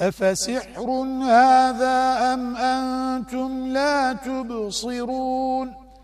أفسحر هذا أم أنتم لا تبصرون